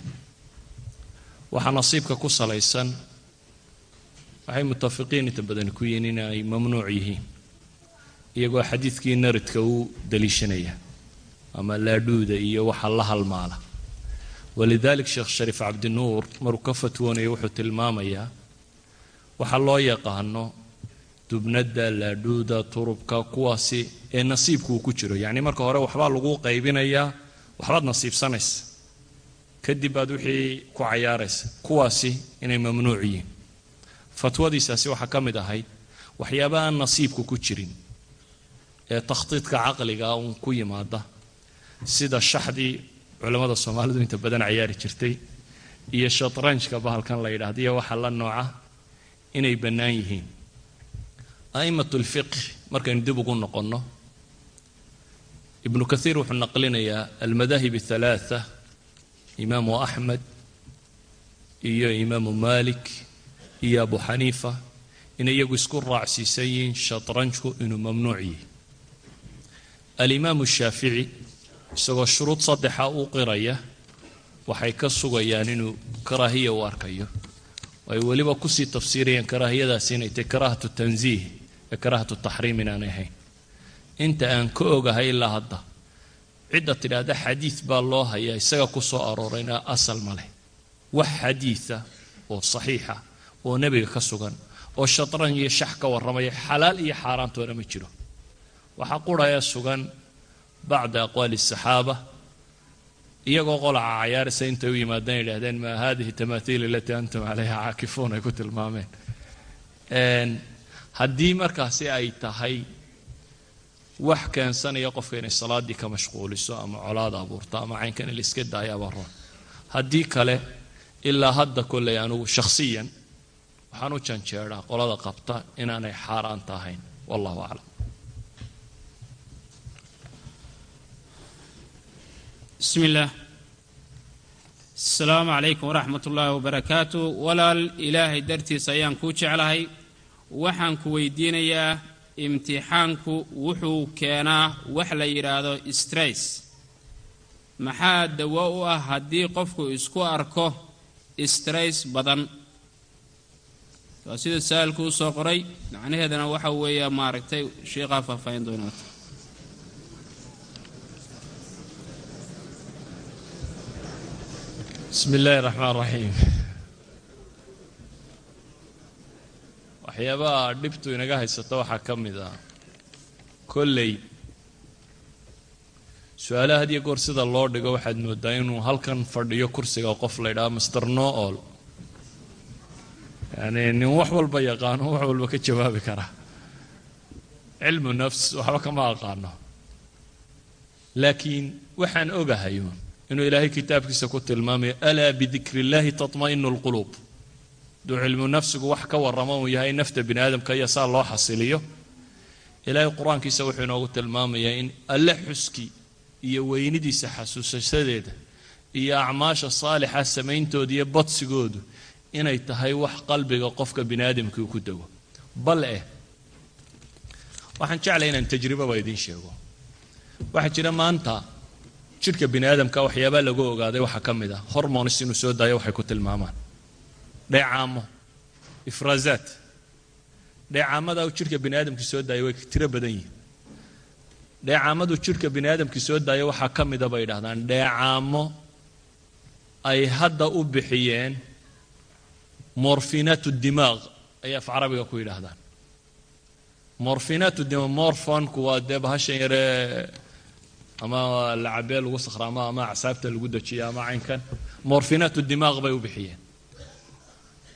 waxaa nasiibka ku salaysan waxay mutafiqiin inta badan ku yihiin inay mamnuuc yihiin iyagoo xadiidkii naridka u daliishanaya ama laadhuuda iyo waxa la halmaala. Walidalik sheekh shariif cabdinuur maruu ka fatwoonaya wuxuu tilmaamayaa waxaa loo yaqaano dubnadda laadhuuda turubka kuwaasi ee nasiibku uu ku jiro. Yacni marka hore waxbaa lagu qaybinayaa waxbaad nasiibsanaysa. Kadib baad wixii ku cayaaraysa. Kuwaasi inay mamnuuc yihiin. Fatwadiisaasi waxaa ka mid ahayd waxyaaba aan nasiibku ku jirin ee takhtiidka caqliga uun ku yimaada. Sida shaxdii culammada soomaalidu inta badan cayaari jirtay iyo shatranjka bahalkan la yidhaahda iyo waxa la nooca inay bannaan yihiin. A'imatu lfiqh markaynu dib ugu noqonno ibnu kathiir wuxuu naqlinayaa almadaahib athalaatha imaamu axmed iyo imaamu malik iyo abu xaniifa inay iyagu isku raacsiisan yihiin shatranjku inuu mamnuuc yihi alimaamu shaafici isagoo shuruud saddexa u qiraya waxay ka sugayaan inuu karaahiya u arkayo ay weliba ku sii tafsiirayaan karaahiyadaasi inay tahy karaahatu tansiih ee karaahatu taxriim inaanay ahayn inta aan ka ogahay ilaa hadda. Cidda tidhaahda xadiid baa loo hayaa isaga ku soo aroorayna asal ma leh. Wax xadiida oo saxiixa oo nebiga ka sugan oo shatran iyo shax ka warramaya xalaal iyo xaaraantoona ma jiro. Waxaa qurhaya sugan bacda aqwaali asaxaaba iyagoo qolaca cayaarisa intay u yimaadeen yidhahdeen maa hadihi tamaathiil alatii antum calayha caakifuun ay ku tilmaameen. Haddii markaasi ay tahay wax keensanaya qofka inay salaaddii ka mashquuliso ama colaad abuurto ama caynkan in la iska daayo abaro haddii kale ilaa hadda kolley anugu shakhsiyan waxaan u janjeeraa qolada qabta inaanay xaaraanta ahayn wallahu aclam bismi illaah asalaamu calaykum waraxmat ullaahi wabarakaatu walaal ilaahay dartiisa ayaan kuu jeclahay. Waxaan ku weydiinayaa imtixaanku wuxuu keenaa wax la yidhaahdo stress. Maxaa dawo u ah haddii qofku isku arko stress badan? Waa sida sa'alku u soo qoray. Macnaheedana waxa weeya maaragtay sheikhaa faahfaahin doonaata bismi illaahi raxmaan raxiim waxyaabaha dhibtu inaga haysata waxaa ka mid ah. Kolley su'aalaha had iyo goor sida loo dhigo waxaad moodaa inuu halkan fadhiyo kursiga qof la ydhaha master no-ol. Yani nin wax walba yaqaano wax walba ka jawaabi kara. Cilmu nafs waxba kama aqaano. Laakiin waxaan ogahayo inuu ilaahay kitaabkiisa ku tilmaamayo alaa bidikri illaahi tatma'inu alquluub hadduu cilmu nafsigu wax ka warramo uu yahay nafta bini aadamka iyo saa loo xasiliyo. Ilaahay qur'aankiisa wuxuu inoogu tilmaamayaa in alle xuski iyo weynidiisa xasuusasadeeda iyo acmaasha saalixa samayntooda iyo badsigoodu inay tahay wax qalbiga qofka bini aadamkii ku dego. Bal eh waxaan jeclay inaan tajribaba idiin sheego. Waxaa jira maanta jidhka bini aadamka waxyaabaa lagu ogaaday waxaa ka mid ah. Hormonis inuu soo daayo waxay ku tilmaamaan. Dheecaamo ifraazaat. Dheecaamada jidhka bini aadamkii soo daaya way tiro badan yihiin dheecaamadu jidhka bini aadamkii soo daaya waxaa ka mida bay yidhahdaan dheecaamo ay hadda u bixiyeen morfinaat dimaaq ayay af carabiga ku yidhaahdaan. Morfinaatu de morfonku waa dee bahashan yaree ama lacabee lagu sakhraamo ama acsaabta lagu dejiyo ama caynkan. Morfinaatu dimaaq bay u bixiyeen.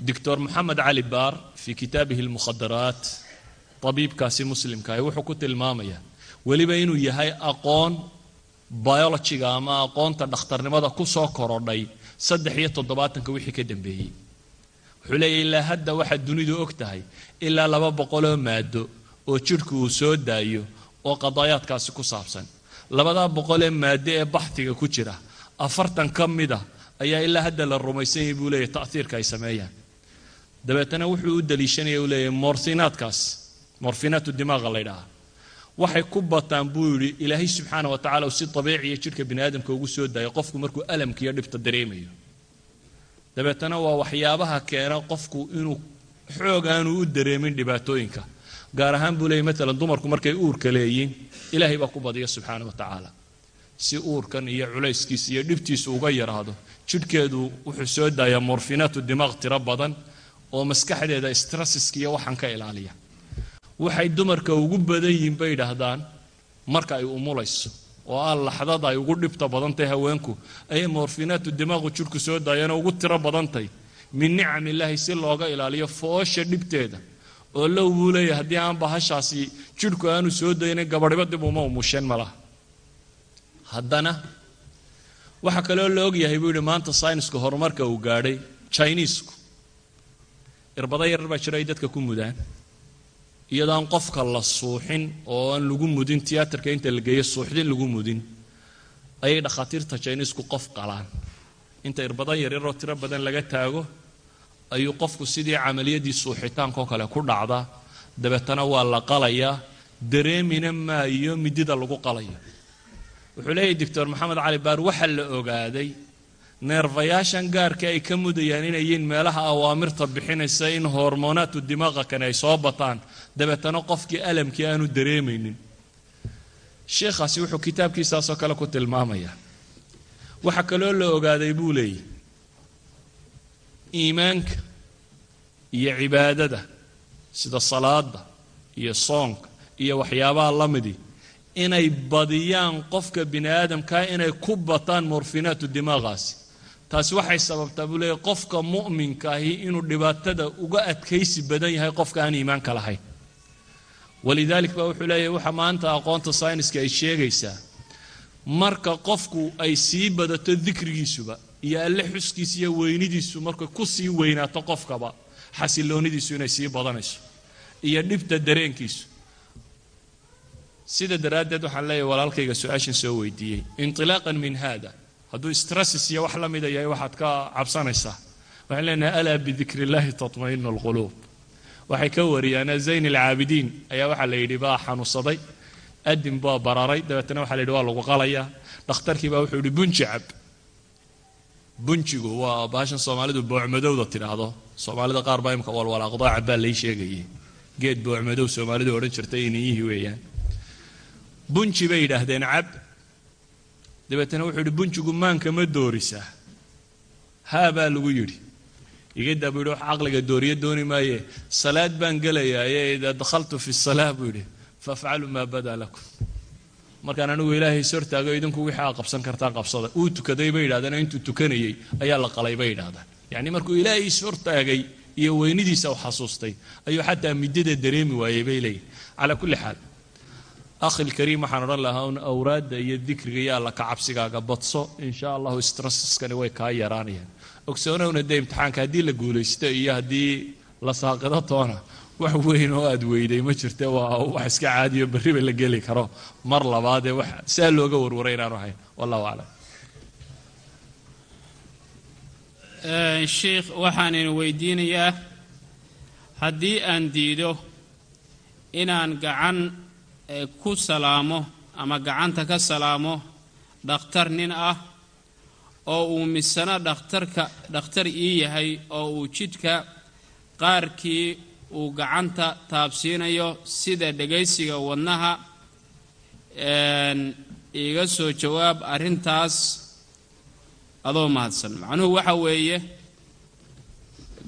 Doctor moxamed cali baar fii kitaabihi almukhadaraat tabiibkaasi muslimkaahi wuxuu ku tilmaamayaa weliba inuu yahay aqoon biologiga ama aqoonta dhakhtarnimada ku soo korodhay saddex iyo toddobaatanka wixii ka dambeeyey. Wuxuu leeyahy ilaa hadda waxaad dunidu og tahay ilaa laba boqoloo maado oo jidhku uu soo daayo oo qadaayaadkaasi ku saabsan labadaa boqolee maado ee baxtiga ku jira afartan ka mida ayaa ilaa hadda la rumaysan yahay buu leeyahy ta'hiirka ay sameeyaan. Dabeetana wuxuu u daliishanaya uu leeyahy morfinaadkaas morfinaatu dimaaqa la ydhahaa waxay ku bataan buu yidhi ilaahay subxaana wa uu si dabiiciya jidhka bini aadamka ugu soo daayo qofku markuu alamkiiyo dhibta dareemayo. Dabeetana waa waxyaabaha keena qofku inuu xoog aanu u dareemin dhibaatooyinka gaar ahaan buu leeyay maalan dumarku markay uurka leeyiin ilaahay baa ku badiya subxaana wa tacaala. Si uurkan iyo culayskiisa iyo dhibtiisu uga yaraado jidhkeedu wuxuu soo daayaa morfinaatu dimaaq tiro badan oo maskaxdeeda strasiska iyo waxaan ka ilaaliya. Waxay dumarka ugu badan yihiin bay idhaahdaan marka ay umulayso oo ah laxdada ay ugu dhibta badantahy haweenku ayay morfinaatu dimaaqu jidhku soo daayana ugu tiro badantay min nicam illaahi si looga ilaaliyo foosha dhibteeda oo low buu leeyahy haddii aan bahashaasi jidhku aanu soo daynin gabadhiba dib uma umusheen ma laha haddana waxaa kaloo la ogyahay buu yidhi maanta saynisku horumarka uu gaadhay jiniisku irbada yarar baa jira ay dadka ku mudaan. Iyadoo aan qofka la suuxin oo aan lagu mudin tiyaatarka inta la geeyo suuxdin lagu mudin ayay dhakhaatiirta jiniisku qof qalaan. Inta irbada yaryaroo tiro badan laga taago ayuu qofku sidii camaliyadii suuxitaankao kale ku dhacdaa dabeetana waa la qalayaa dareemina maayo midida lagu qalayo wuxuu leeyahy doctor maxamed cali baar waxaa la ogaaday neerfayaashan gaarka ay ka mudayaan inay yihiin meelaha awaamirta bixinaysa in hormoonaatu dimaaqa kane ay soo bataan. Dabeetana qofkii alamkii aanu dareemaynin. Sheikhaasi wuxuu kitaabkiisaasoo kale ku tilmaamayaa. Waxaa kaloo la ogaaday buu leeyahy iimaanka iyo cibaadada sida salaada iyo soonka iyo waxyaabaha la midi inay badiyaan qofka bini aadamkaa inay ku bataan morfinaatu dimaaqaasi. Taasi waxay sababtaa buu leeyahy qofka mu'minkaahi inuu dhibaatada uga adkaysi badan yahay qofka aan iimaanka lahayn. Walidaalik baa wuxuu leeyahy waxa maanta aqoonta sayniska ay sheegaysaa marka qofku ay sii badato dikrigiisuba iyo alle xuskiisa iyo weynidiisu markay ku sii weynaato qofkaba xasiloonidiisu inay sii badanayso iyo dhibta dareenkiisu. Sida daraaddeed waxaan leeyahay walaalkayga su'aashan soo weydiiyey intilaaqan min hada hadduu stresses iyo wax la mida yahay waxaad ka cabsanaysaa. Waxaan leenahay alaa bidikri illahi tatmainu alquluub waxay ka wariyaan zayn alcaabidiin. Ayaa waxaa la yidhi baa xanuunsaday adin baa bararay. Dabeetana waxa la yidhi waa lagu qalayaa dhakhtarkii baa wuxuu yidhi cab bunjigu waa baashan soomaalidu boocmadowda tidhaahdo soomaalida qaar baa imka walwalaaqdo cabbaa lay sheegayay geed boocmadow soomaalidu odhan jirtay iniyihii weeyaan. Bunji bay yidhaahdeen cab. Dabeetana wuxuu yidhi bunjigu maanka ma doorisaa haa baa lagu yidhi. Igadaa buu yidhi wax caqliga dooriyo dooni maaye. Salaad baan gelayaa ee idaa dakhaltu fi salaa buu yidhi. Fafcalu maa badaa lakum markaan anigu ilaahay is hortaago idinku wixii qabsan kartaa qabsada. Uu tukaday bay yidhahdeen intuu tukanayey ayaa la qalay bay yidhahdaan yacni markuu ilaahay is hortaagay iyo weynidiisa u xasuustay ayuu xataa midada dareemi waayey bay leeyihiin calaa kulli xaal akhil kariim waxaan odhan lahaa un awraadda iyo dikriga iyo alla ka cabsigaaga badso insha allahu stressaskani way kaa yaraanayaan. Ogsoonowna dee imtixaanka haddii la guulaysto iyo haddii la saaqido toona wax weyn oo aad weyday ma jirte? Waa wax iska caadiyo berriba la geli karo. Mar labaadee wax saa looga warwaray inaanu ahayn. Wallahu aclam. Sheikh waxaanan weydiinayaa haddii aan diido inaan gacan ku salaamo ama gacanta ka salaamo dhakhtar nin ah oo uu misano dhakhtarka dhakhtar ii yahay oo uu jidhka qaarkii uu gacanta taabsiinayo sida dhegaysiga wadnaha iiga soo jawaab arrintaas adoo mahadsan. Macnuhu waxa weeye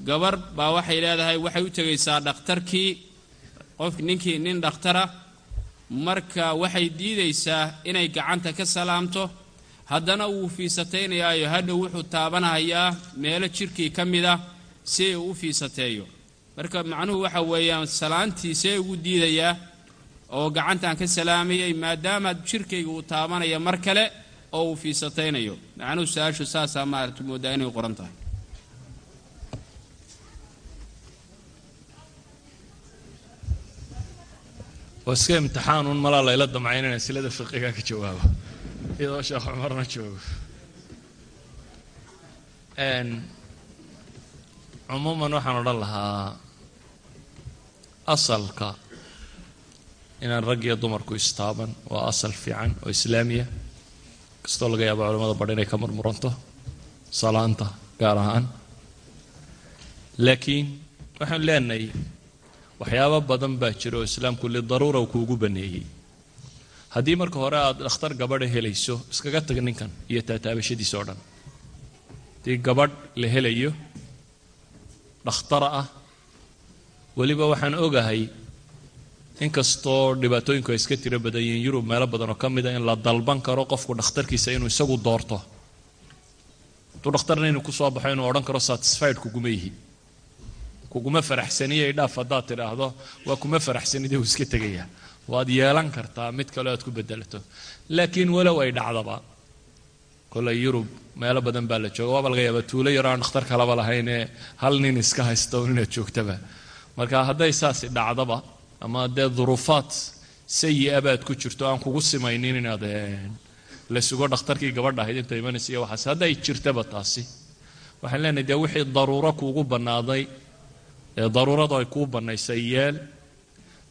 gabar baa waxay leedahay waxay u tegaysaa dhakhtarkii qof ninkii nin dhakhtara marka waxay diidaysaa inay gacanta ka salaamto. Haddana wuu fiisataynayaayo hadhow wuxuu taabanahayaa meelo jidhkii ka mid ah si uu u fiisateeyo marka macnuhu waxa weeyaan salaantii see ugu diidayaa oo gacantaan ka salaamayay maadaama jidhkayga uu taabanaya mar kale oo uu fiisataynayo. Macnuhu su'aashu saasaa maarata moodaa inay qoran tahay. Waa iska imtixaanuun malaa layla damcayn inaan silada fiqiga ka jawaabo. Iyadoo sheekh cumarna joogo. Cumuuman waxaan odhan lahaa asalka inaan rag iyo dumarku istaaban waa asal fiican oo islaamiya. Kastoo laga yaabo culamada badh inay ka murmuranto salaanta gaar ahaan. Laakiin waxaan leenahay waxyaabo badan baa jira oo islaamku lidaruura uu kuugu baneeyey. Haddii marka hore aad dhakhtar gabadha helayso iskaga tag ninkan iyo taataabashadiisa oo dhan. Haddii gabadh la helayo dhakhtara ah weliba waxaan ogahay inkastoo dhibaatooyinku ay iska tiro badan yihiin yurub meelo badan oo ka mida in la dalban karo qofku dhakhtarkiisa inuu isagu doorto. Hadduu dhakhtarna inuu ku soo baxo inuu odhan karo satisfied kuguma yihi kuguma faraxsaniye dhaaf haddaad tidhaahdo waa kuma faraxsanide uu iska tegayaa. Waad yeelan kartaa mid kaleo aad ku bedelato. Laakiin walow ay dhacdaba kolay yurub meelo badan baa la jooga. Waaba laga yaaba tuulo yaro aan dhakhtar kalaba lahaynee hal nin iska haysta un inaad joogtaba marka hadday saasi dhacdaba ama dee duruufaad sayi-a baad ku jirto aan kugu simaynin inaad la sugo dhakhtarkii gabadha ahayd inta imanaysa iyo waxaas. Hadday jirtaba taasi. Waxaan leenahay dee wixii daruuro kuugu bannaaday ee daruuradu ay kuu bannaysay yeel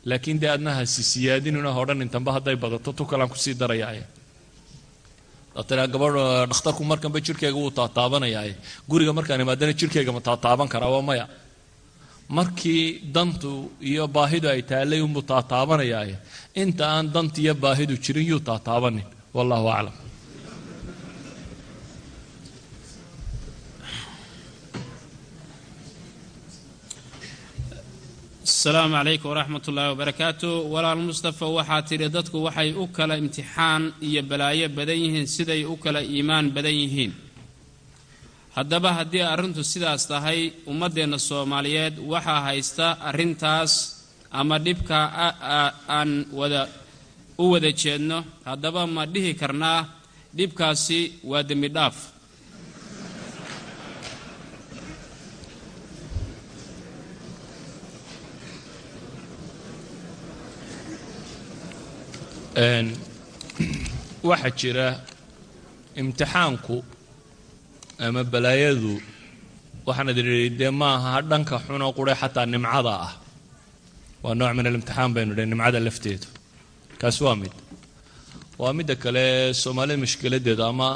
laakiin dee adna hasi siyaadinuna hodhan intanba hadday badato tu kalaan ku sii darayaaye. Daatiraa gabadh dhakhtarku markanba jirkeyga wuu taataabanayaaye. Guriga markaan imaadana jirkeyga ma taataaban karaa waa maya markii dantu iyo baahidu ay taallay unbuu taataabanayaaye inta aan danta iyo baahidu jirin yuu taataabanin wallahu aclam. Asalaamu calaykum waraxmat ullaahi wabarakaatu. Walaal mustafa waxaa tidhi dadku waxay u kala imtixaan iyo balaayo badan yihiin siday u kala iimaan badan yihiin haddaba haddii arrintu sidaas tahay ummaddeenna soomaaliyeed waxaa haysta arrintaas ama dhibka aan wada u wada jeedno haddaba ma dhihi karnaa dhibkaasi waa dembi dhaaf. Waxaa jira imtixaanku ama balaayadu waxaan idin idhi dee maaha dhanka xuno qure xataa nimcada ah. Waa nooc min alimtixaan baynu idhi nimcada lafteedu. Kaasi waa mid. Waa midda kale soomaalida mushkiladeeda ama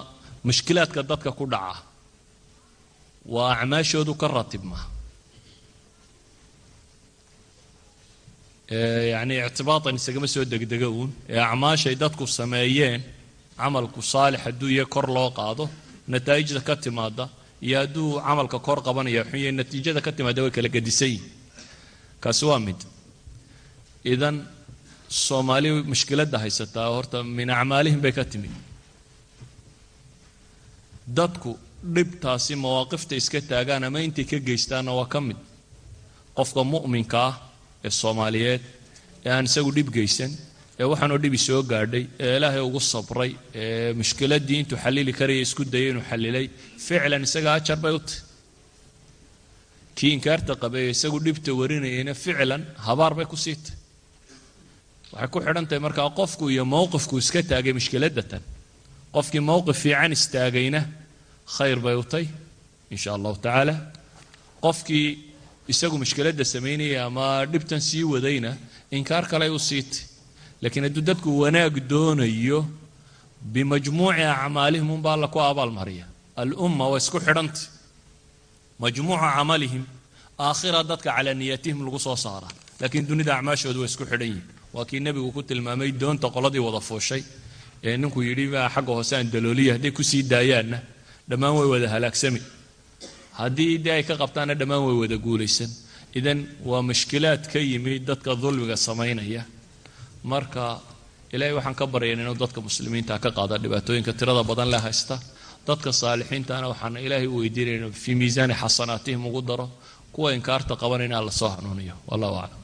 mushkilaadka dadka ku dhaca waa acmaashoodu ka ratibma. Yacni ictibaatan isagama soo degdega uun. Ee acmaashay dadku sameeyeen camalku saalix hadduu iyo kor loo qaado nataa'ijda ka timaada iyo hadduu camalka kor qabanaya xun yahay natiijada ka timaada way kala gedisan yihiin kaasi waa mid. Idan soomaali mushkiladda haysataa horta min acmaalihim bay ka timid dadku dhibtaasi mawaaqifta iska taagaan ama intay ka geystaanna waa ka mid. Qofka mu'minka ah ee soomaaliyeed ee aan isagu dhib geysan ee waxaanoo dhibi soo gaadhay ee ilaahay ugu sabray ee mushkiladdii intuu xallili karaya isku dayay inuu xallilay ficlan isaga ajar bay u tahy kii inkaarta qabay ee isagu dhibta warinayayna ficlan habaar bay ku sii tahy waxay ku xidhan tahay markaa qofku iyo mowqifku iska taagay mushkiladatan qofkii mowqif fiican istaagayna khayr bay u tay insha allahu tacaala. Qofkii isagu mushkiladda samaynaya ama dhibtan sii wadayna inkaar kaley u siitay laakiin hadduu dadku wanaag doonayo bimajmuuci acmaalihim unbaa alla ku abaalmariya. Alumma waa isku xidhantay majmuuca camalihim aakhira dadka calaa niyatihim lagu soo saaraa laakiin dunida acmaashoodu waa isku xidhan yihiin waa kii nebigu ku tilmaamay doonta qoladii wada fuushay. Ee ninkuu yidhi baa xagga hoose aan dalooliya hadday ku sii daayaanna dhammaan way wada halaagsami. Haddii dee ay ka qabtaanna dhammaan way wada guulaysan. Idan waa mushkilaad ka yimi dadka dulmiga samaynaya marka ilaahay waxaan ka baryayn inuu dadka muslimiinta ka qaada dhibaatooyinka tirada badan le haysta. Dadka saalixiintana waxaan ilaahay u weydiinayna fii miisaani xasanaatihim ugu daro kuwa inkaarta qaban inaa la soo hanuuniyo. Wallahu aclam